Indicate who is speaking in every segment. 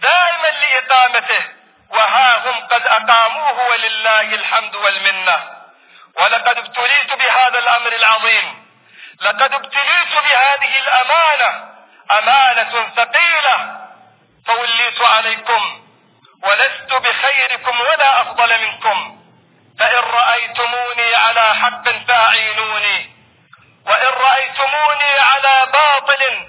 Speaker 1: دائما لإقامته وها هم قد أقاموه ولله الحمد والمنة ولقد ابتليت بهذا الأمر العظيم لقد ابتليت بهذه الأمانة أمانة ثقيلة فوليت عليكم ولست بخيركم ولا أفضل منكم فإن رأيتموني على حق فأعينوني وإن رأيتموني على باطل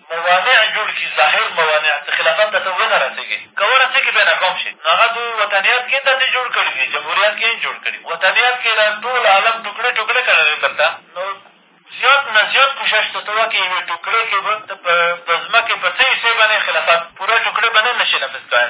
Speaker 1: موانع جوړ کړي، ظاهر موانع چې خلافت ته ته ونه رسېږې، که ورسېږې بیا ناکام شې، نو هغه دوی وطنیات کې درته جوړ کړي دي، جمهوریت کې یې نه جوړ کړي، وطنیات کې دا ټول عالم ټوکړې ټوکړې کړی دی درته، نو زیات نه زیات کوشش ته ته وکړې یوې ټوکړې کې به ته په ځمکې په څه حصې باندې خلافت پوره ټوکړې باندې هم نه شې نافذ کړی.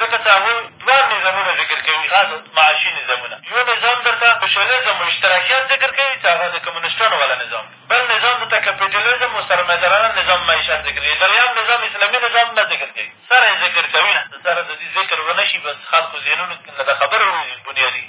Speaker 1: ځکه چې هغوی دوه نظامونه ذکر کوي خاص معاشي نظامونه یو نظام در ته سوشلیزم او اشتراکیت ذکر کوي چې هغه د کمونیسټانو والا نظام دی بل نظام در ته کپیټلیزم او سرمایهدارانه نظام معیشت ذکر کوي درېیم نظام اسلامي نظام نه ذکر کوي سره یې ذکر کوي نه سره د دې ذکر ونه شي بس خلکو ذهنونو نه دا خبره ووځي بنیادي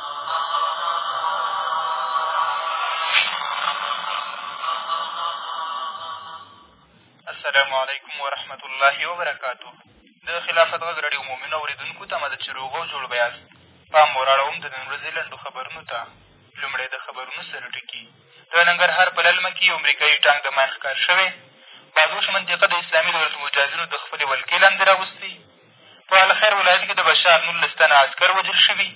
Speaker 2: السلام علیکم ورحمت الله وبرکاتو د خلافت غږ راډیو مومنو اورېدونکو ته مده چې روغ او جوړ به یاست پام وراړوم د نن ورځې لنډو خبرونو ته لومړی د خبرونو سره ټکي د ننګرهار په للمه کې یو امریکایي ټانک د ماین ښکار شوی بادوش منطقه د اسلامي دولت مجاهدینو د خپلې ولکې لاندې راوستي په الخير ولايت کښې د بشار نولس تنه عسکر وژل شوي،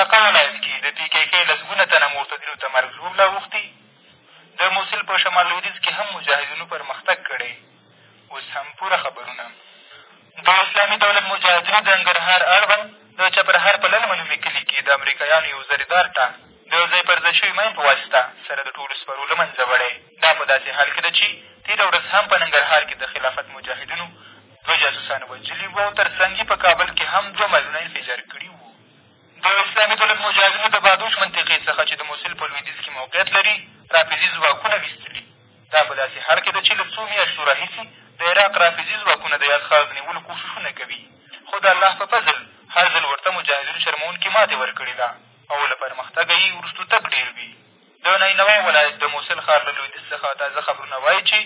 Speaker 2: رقه ولايت کښې د پي کي کي لسګونه تنه مرتدينو ته مرګ ژوبله اوښتې، د موصل په شمال لوېديځ کښې هم مجاهدينو پرمختګ کړی اوس هم پوره خبرونه. د اسلامي دولت مجاهدينو د ننګرهار اړوند د چپرهار په للمه نومې کلي کښې د امريکايانو يو ذرې دار ټانک د ځای پر ځای شوي مين په واسطه سره د ټولو سپرو له منځه وړی، دا په داسې حال کښې ده چې تېره ورځ هم په ننګرهار کښې د خلافت مجاهدينو دوه جاسوسان وژلي وو او تر څنګ یې په کابل کې هم دوه ماینونه انفجار کړي وو. د اسلامي دولت مجاهدینو د بادوش منطقې څخه چې د موصل په لوېدیځ کې موقعیت لري، رافضي ځواکونه ویستلي. دا په داسې حال کې ده چې له څو میاشتو راهیسې د عراق رافضي ځواکونه د یاد ښار د نیولو کوښښونه کوي، خو د الله په فضل هر ځل ورته مجاهدینو شرموونکې ماتې ورکړې ده او له پرمختګه یې وروستو تګ ډېر وي. د نینوا ولایت د موصل ښار له لویدیځ څخه تازه خبرونه وایي چې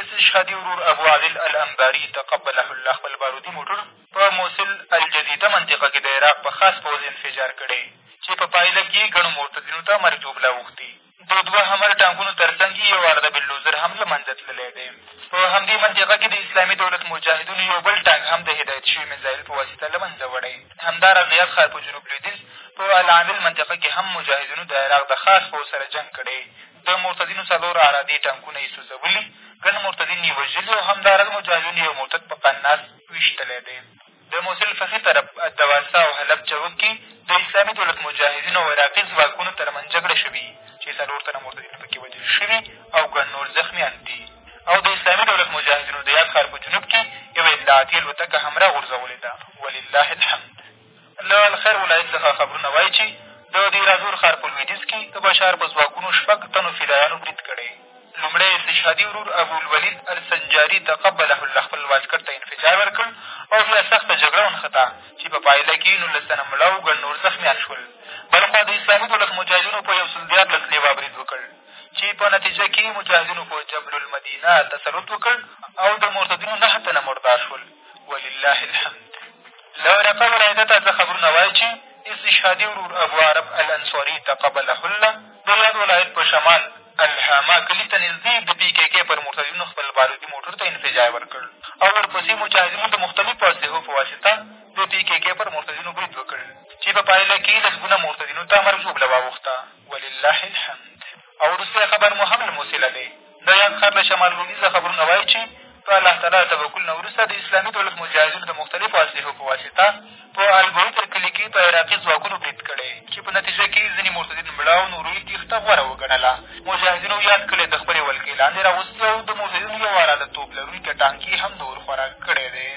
Speaker 2: استشهادي ورور ابوعاقل الانباري تقبله الله خپل بارودي موټر په موصل الجدیده منطقه کې د عراق په خاص پوځ انفجار کړی چې په پایله کې یې ګڼو معتدینو ته مرګ ژوبله اوښتې د دوه همر ټانکونو تر څنګ یې یو عرده بلوزر هم له منځه تللی دی په همدې منطقه کې د اسلامي دولت مجاهدینو یو بل ټانک هم د هدایت شوي میزایل په واسطه له منځه وړی همداراز د یاد ښار په جنوب لوېدیځ په العامل منطقه کښې هم مجاهدینو د عراق د خاص پوځ سره جنګ کړی، د
Speaker 3: مرتدینو څلور عرادې ټانکونه یې سوځولي، ګڼ مرتدین یې وژلي او همداراز مجاهدینو یو مرتد په قناص ویشتلی دی. د موصل فقي طرف الدواسه او حلب چوک کښې د اسلامي دولت مجاهدینو او عراقي ځواکونو تر منځ جګړه شوې چې څلور تنه مرتدین په کښې وژل شوي او ګڼ نور زخمیان دي. او د اسلامي دولت مجاهدینو د یاد ښار په جنوب کښې یوه اطلاعاتي الوتکه هم را غورځولې ده ولله الحمد. له الخیر ولایت څخه خبرونه وایي چې د دیرازور ښار په لوېدیځ کښې د بشار په ځواکونو شپږ تنو فدایانو برید کړی لومړی استشهادي ورور ابوالولید السنجاري تقبله الله خپل واسکټ ته انفجار ورکړ او بیا سخته جګړه ونښته چې په پایله کې نولس تنه مړه او ګڼ نور زخمیان شول بلخوا د اسلامي دولت مجاهدینو په یو سل دیارلس لیوا برید وکړ چې په نتیجه کې یې مجاهدینو په جبل المدینه تسلط وکړ او د مرتدینو نهه تنه مردار شول ولله الحمد له رقه ولایته تازه خبرونه وایي چې استشهادي ورور ابو عرب الانصاري تقبله الله د یاد ولایت په شمال الحاما کلي ته نږدې د پي کې کې پر مرتدینو خپل بارودي موټر ته انفجای ورکړ او ورپسې مجاهدینو د مختلفو اسلحو په واسطه د پي کې کې پر مرتدینو برید وکړ چې په پایله کې لسګونه مرتدینو ته مرګ ژوبله واوښته ولله الحمد او وروستی خبر مو هم له موصله دی د یاد ښار له شمال لوېدیځه خبرونه وایي چې په الله تعالی توکل نه وروسته د اسلامي دولت مجاهدینو د مختلفو اسلحو په واسطه په البویتر کلي کښې په عراقي ځواکونو برید کړی چې په نتیجه کښې ځینې مرتدین مړه او نورو یې تېښته غوره وګڼله مجاهدینو یاد کلی د خپلې ولکې لاندې راوستی او د مرتدینو یو اله د توپ لرونکی ټانکي هم د اور خوراک کړی دی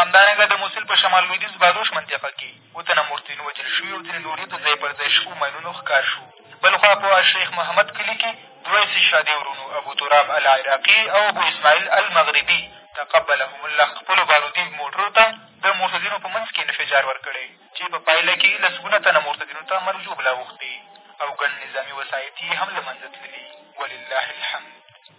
Speaker 3: همدارنګه د موصل په شمال لوېدیځ بادوش منطقه کښې اووه تنه مرتدین وژل شوي او ځینې نور یې د ځای پر ځای شوو ماینونو ښکار شوو. بل خوا په شیخ محمد کلي کښې دوه استشهادي وروڼو ابو تراب العراقي او ابو اسماعیل المغربي تقبلهم الله خپلو بارودي موټرو ته د مرتدینو په منځ کښې انفجار ورکړی چې په پایله کښې لسګونه تنه مرتدینو ته مرګ ژوبله اوښتې او ګڼ نظامي وسایط یې هم له منځه تللي ولله الحمد.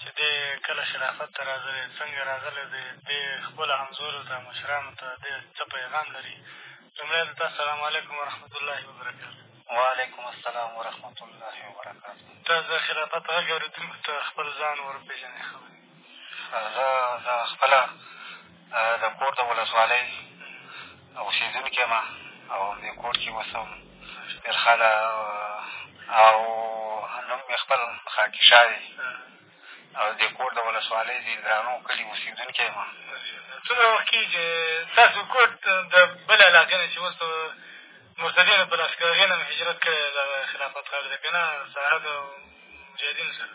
Speaker 4: چې دی کله خلافت ته راغلی، څنګه راغلی دی، دی خپلو همزولو ته، مشرانو ته دی څه پیغام لري. لومړی له تاسو سلام علیکم ورحمت الله وبرکاته.
Speaker 5: وعلیکم السلام ورحمت الله وبرکاته.
Speaker 4: تاسو د خلافت غږ اورېدونکو ته خپل ځان ورپېژنئ.
Speaker 5: زه زه خپله د کور د ولسوالۍ اوسېدونکی یم او همدې کور کښې اوسم ډېر خاله او نوم مې خپل خاکي شاه دی او دې کور د ولسوالۍ د اندرانو کلي اوسېدونکی یم
Speaker 4: څومره وخت کېږي چې ستاسو کور د بلې علاقې نه چې اوس مرتدینو په لاس کښې هغې نه هم هجرت کړی دغه خلافت غږ دی که نه سرحد او مجاهدینو سره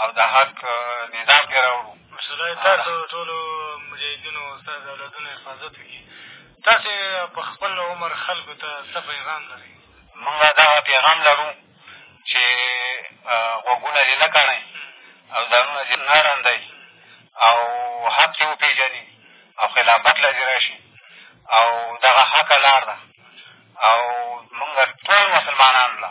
Speaker 5: او د حق
Speaker 4: نظام پرې راوړو
Speaker 5: خدای تاسو ټولو مجاهدینو ستاسو د اولادونو حفاظت وکړي تاسې په خپل عمر خلکو ته څه پیغام لرئ
Speaker 4: مونږ دغه پیغام لرو چې غوږونه دې نه کڼئ او ځانونه دې نه رندئ او حق یې وپېژني او خلافت له دې را شي او دغه حقه لار ده او مونږ ټول
Speaker 6: مسلمانان له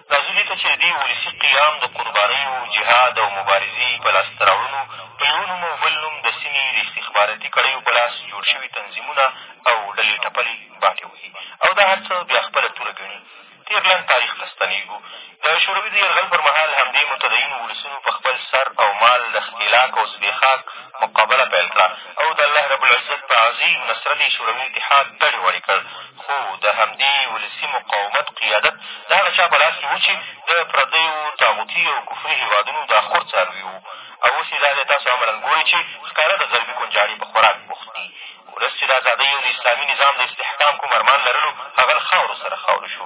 Speaker 6: نازولي ته چې د دې ولسي قیام د قربانیو، جهاد او مبارزې په لاسته راوړنو په یوه نوم او بل نوم د سیمې د استخباراتي کړیو په لاس جوړ شوي تنظیمونه او ډلې ټپلې باټې وهي او دا هر څه بیا خپله توره ګڼي. تېر لنډ تاریخ ته ستنېږو. د شوروي د یرغل پر مهال همدې متدینو ولسونو په خپل سر او مال د ښکېلاک او زبېښاک مقابله پیل کړه او د الله رب العزت په عظیم نصرت یې شوروي اتحاد دړې وړې کړ خو د همدې ولسي مقاومت قیادت د هغه چا په لاس کښې وو چې د پردیو طاغوتي او کفري هېوادونو دا خور څاروي وو او اوس یې دا دی تاسو عملاً ګورئ چې ښکاره د غربي کونجاړې په خوراک بوخت دي ولس چې د ازادۍ او د اسلامي نظام د استحکام کوم ارمان لرلو هغه له خاورو سره خاورو شو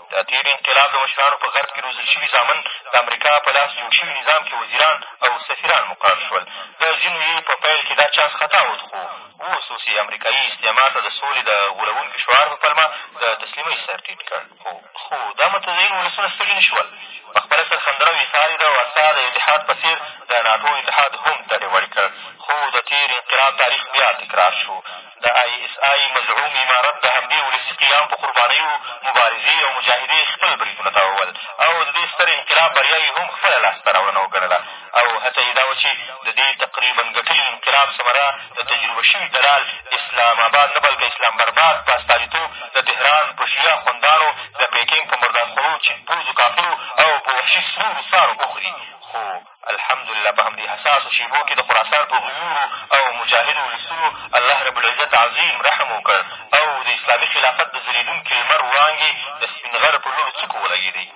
Speaker 6: د تېر انقلاب د مشرانو په غرب کښې روزل شوي زامن د امريکا په لاس جوړ شوي نظام کښې وزيران او سفيران مقرر شول، د ځينو يې په پيل کښې دا چانس خطا وت خو اوس اوس يې امريکايي استعمار ته د سولې د غولوونکي شعار په پلمه د تسليمۍ سر ټيټ کړ خو خو دا متدين ولسونه ستړي نه شول په خپله سرښندنه او ايثار يې د وارسا د اتحاد په څېر د ناټو اتحاد هم دړې وړې کړ خو د تېر انقلاب تاريخ بيا تکرار شو د آی اېس آی مزعوم امارت د همدې ولسي قیام په قربانیو مبارزې او مجاهدې خپل بریدونه تاوول او د دې ستر انقلاب بریاوې هم خپله لاسته راوړنه وګڼله او هڅه یې دا وه چې د دې تقریبا ګټلي انقلاب ثمره د تجربه شوي دلال اسلام اباد نه بلکه اسلام برباد په استازیتوب د تهران په شیعه خوندانو د پیکینګ په مردارخورو چینپوزو کافرو او په وحشي سرو روسانو وخوري خو الحمدلله په همدې حساسو شېبو کښې د خراسان په غيورو او مجاهدو ولسونو الله رب العزت عظيم رحم وکړ او د اسلامي خلافت د ځلېدونکي لمر وړانګې د سپين غر په لوړو څوکو ولګېدې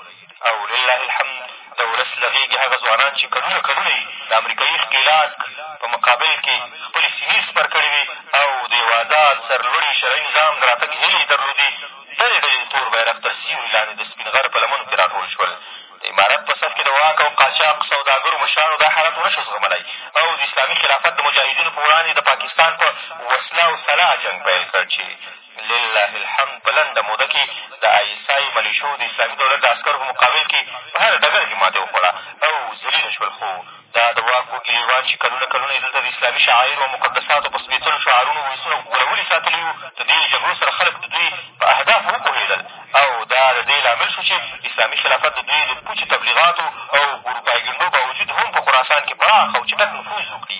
Speaker 6: او لله الحمد د ولس له غېږې هغه ځوانان چې کلونه کلونه يې د امريکايي ښکېلاک په مقابل کې خپلې سینې سپر کړې وې او د یوه ازاد سرلوړي شرعي نظام د راتګ هیلې یې درلودې ډلې ډلې د تور بیرغ تر سیوري لاندې د سپین غر په لمنو کښې راټول شول د امارت په صف کې د واک او قاچاق سوداګرو مشرانو دا حالت ونه شو زغملای او د اسلامي خلافت د مجاهدینو په وړاندې د پاکستان په وسله او سلاح جنګ پیل کړ چې لله الحمد په لنډه موده کې د ایس آی ملیشو د اسلامي دولت د عسکرو په مقابل کې په هر ډګر کې ماتې وخوړه او ذلیل شول خو دا د واک وګیلېوان چې کلونه کلونه یې دلته د اسلامي شعایرو او مقدساتو په سپېڅلو شعارونو ولسونه غولولي ساتلي وو، د دې جګړو سره خلک د دوی په اهدافو وپوهېدل او دا د دې لامل شو چې اسلامي خلافت د دوی د پوچو تبلیغاتو او ګروپایګنډو باوجود هم په خراسان کې پراخ او چټک نفوذ وکړي.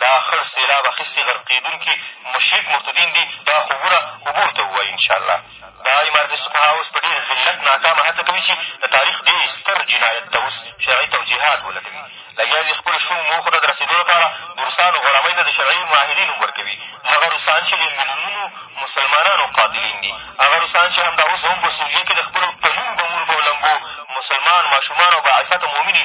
Speaker 6: دا خړ سېلاب اخیستي غرقېدونکي مشرک مرتدین دي دا خوبونه اوبو ته ووایي ان شاء الله دا امارت سپها اوس په ډېر ذلت ناکامه هڅه کوي چې د تاریخ دې ستر جنایت ته اوس شرعي توجیهات ولټوي لګیا دي خپلو شومو موخو ته د رسېدو لپاره د روسانو غلامۍ ته د شرعي معاهدې نوم ورکوي هغه روسان چې د میلیونونو مسلمانانو قاتلین دي هغه روسان چې همدا اوس هم په سوریه کې د خپلو ټنونو بمونو په لمبو مسلمان ماشومان او باعثته مؤمنې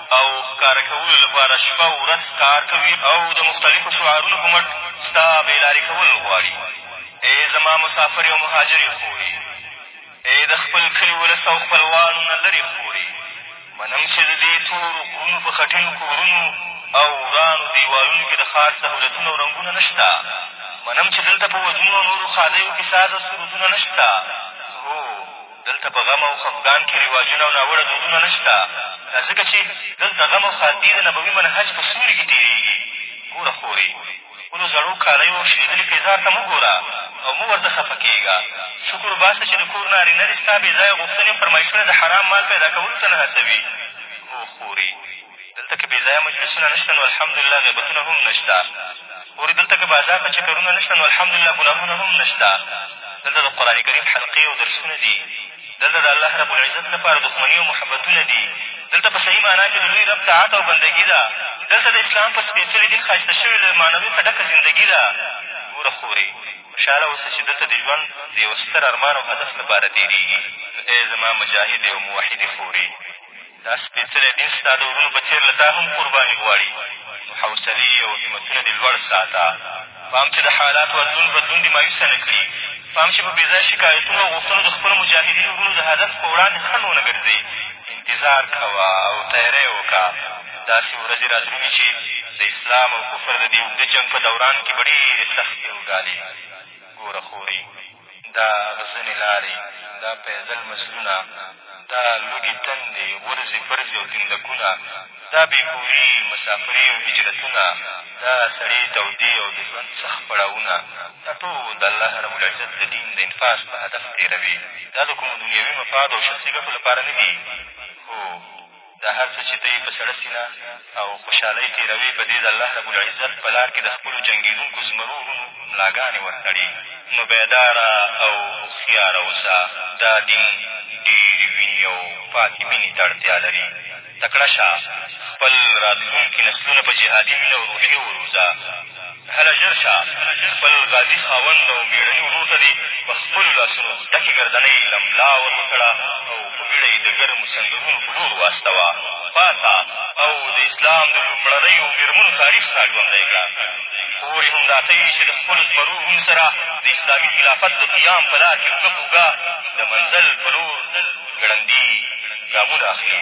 Speaker 6: او ښکاره کولو لپاره شپه او ورځ کار کوي او د مختلفو شعارونو په مټ ستا بې لارې کول غواړي ای زما مسافرې او مهاجرې خورې ای د خپل کلي ولس او خپلوانو نه لرې خورې منم چې د دې تورو غرونو په خټینو کورونو او ورانو دیوالونو کښې د ښار سهولتونه او رنګونه نه شته منم چې دلته په ودونو او نورو ښادیو کښې ساز او سرودونه نه شته دلته په غم او خفګان کښې رواجونه او ناوړه دودونه نه شته، دا ځکه چې دلته غم او ښادي د نبوي منهج په سیوري کښې تېرېږي. ګوره خورې! خپلو زړو کالیو او شلېدلي پېزار ته مه ګوره او مه ورته خفه کېږه. شکر وباسه چې د کور نارینه دې ستا بېځایه غوښتنې او فرمایشونه د حرام مال پیدا کولو ته نه هڅوي. هو خورې! دلته که بېځایه مجلسونه نه شته نو الحمدلله غیبتونه هم نه شته ګورې دلته که بازار ته چکرونه نه شته نو الحمدلله ګناهونه هم نه شته دلته د قرآن کریم حلقې او درسونه دي دلته د الله رب العزت لپاره دښمني او محبتونه دي دلته په صحیح معنا کښې د لوی رب طاعت او بندګي ده دلته د اسلام په سپېڅلي دین ښایسته شوې له معنوي څخه ډکه زندګي ده ګوره خورې خوشحاله اوسه چې دلته د ژوند د یوه ستر ارمان او هدف لپاره تېرېږي ای زما مجاهدې او موحدې خورې دا سپېڅلی دین ستا د وروڼو په څېر له تا هم قرباني غواړي، نو حوصلې او همتونه دې لوړ ساته. پام چې د حالاتو ادلون بدلون دې مایوسه نه کړي. پام چې په بې ځایه شکایتونو او غوښتنو د خپلو مجاهدینو وروڼو د هدف په وړاندې خنډ ونه ګرځې. انتظار کوه او تیاری وکړه، داسې ورځې را درومي چې د اسلام او کفر د دې اوږده جنګ په دوران کې به ډېرې سختې وګالې. ګوره خورې! دا اغزنې لارې، دا پیزل مزلونه، دا لوګي تندې، غورځې پرځې او تندکونه، دا بې کوري، مسافري او هجرتونه، دا سړې تودې او د ژوند سخت پړاوونه، دا ټول د الله رب العزت د دین د انفاذ په هدف تېروې. دا د کومو دنیوي مفادو او شخصي ګټو لپاره نه دي، خو. دا هر څه چې ته یې په سړه سینه او خوشحالۍ تېروې په دې د الله ربالعزت په لار کښې د خپلو جنګېدونکو زمرو وروڼو ملاګانې ورتړې نو بیداره او هوښیاره اوسه دا دین ډېرې وینې او پاکې مینې ته اړتیا لري تکړه شه خپل راتلونکي نسلونه په جهادي مینه او روحیه وروزه هله ژر شه خپل غازي خاوند او مېړني ورور ته دې په خپلو لاسونو ډکې ګردنۍ له ملا ور وتړه او په بېړه یې د ګرمو سنګرونو په لور واستوه پاڅه او د اسلام د لومړنیو مېرمنو تاریخ را ژوندی کړه خور یې همدا ته وي چې د خپلو زمرو وروڼو سره د اسلامي خلافت د قیام په لار کښې اوږه په اوږه د منزل په لور ګړندي ګامونه اخلي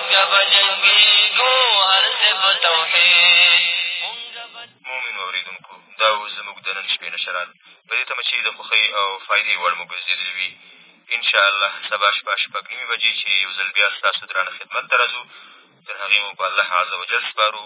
Speaker 7: مونږ به جنګېږو هر ځای په توحید مومن اورېدونکو دا و زموږ د نن شپې نشرات په
Speaker 3: دې تمه چې د خوښۍ او فایدې وړ مو ګرځېدلي وي انشاءالله سبا شپه شپږ نیمې بجې چې یو ځل بیا ستاسو درانه خدمت ته راځو تر هغې مو په الله عز وجل سپارو